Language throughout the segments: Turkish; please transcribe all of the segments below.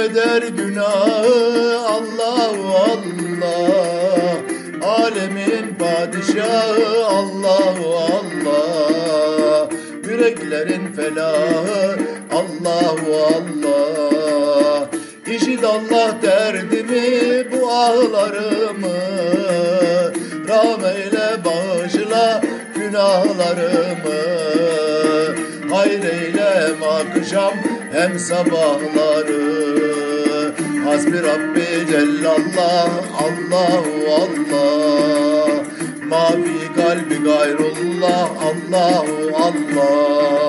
affeder günahı Allahu Allah. Alemin padişahı Allahu Allah. Yüreklerin felahı Allahu Allah. İşit Allah derdimi bu ağlarımı. Rahmeyle bağışla günahlarımı. Hayır eyle hem akşam hem sabahları Hasbi Rabbi Cellallah? Allahu Allah. Mavi kalbi gayrullah. Allahu Allah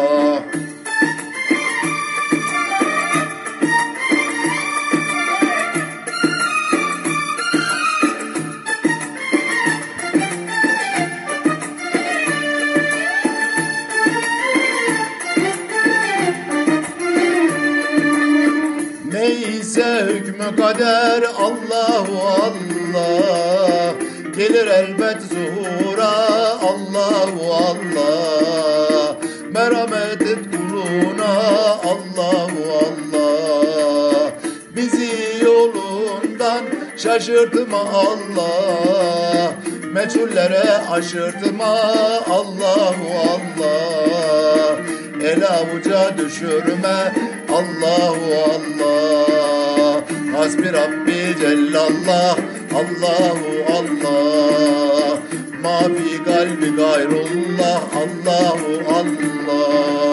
Neyse hükmü kader Allahu Allah. Gelir elbet zuhura Allahu Allah. Merhamet et kuluna Allahu Allah. Bizi yolundan şaşırtma Allah. Meçhullere aşırtma Allahu Allah El avuca düşürme. Allahu Allah. Hasbi Rabbi Cellallah. Allahu Allah. Mafi kalbi gayrullah. Allahu Allah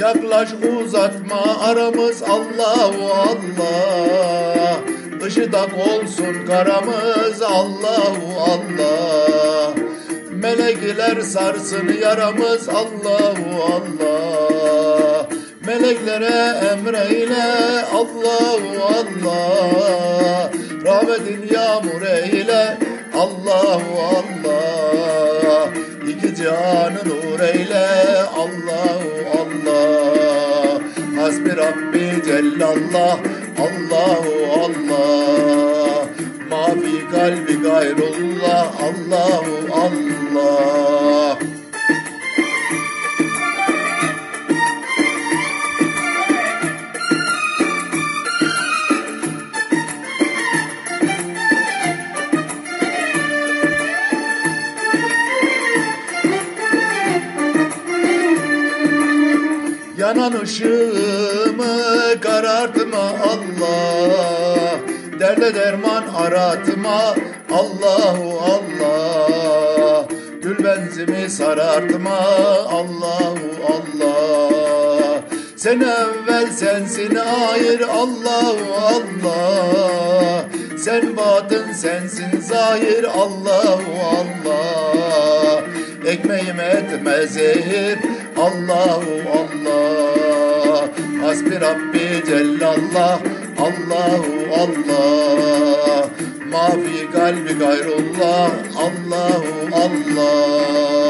Yaklaş uzatma aramız Allahu Allah. Işıdak olsun karamız Allahu Allah. Melekler sarsın yaramız Allahu Allah. Meleklere emreyle Allahu Allah. Rahmetin yağmur eyle Allahu Allah. İki cihanı Hasbi Rabbi Cellallah Allahu Allah. Mafi kalbi gayrullah Allahu Allah. Yanan ışığımı karartma Allah Derde derman aratma Allahu Allah. Gül benzimi sarartma Allahu Allah. Sen evvel sensin hayır Allahu Allah. Sen batın sensin zahir Allahu Allah. Ekmeğim etme zehir Allahu Allah Hasbi Rabbi Cellallah. Allahu Allah. Mafi kalbi gayrullah. Allahu Allah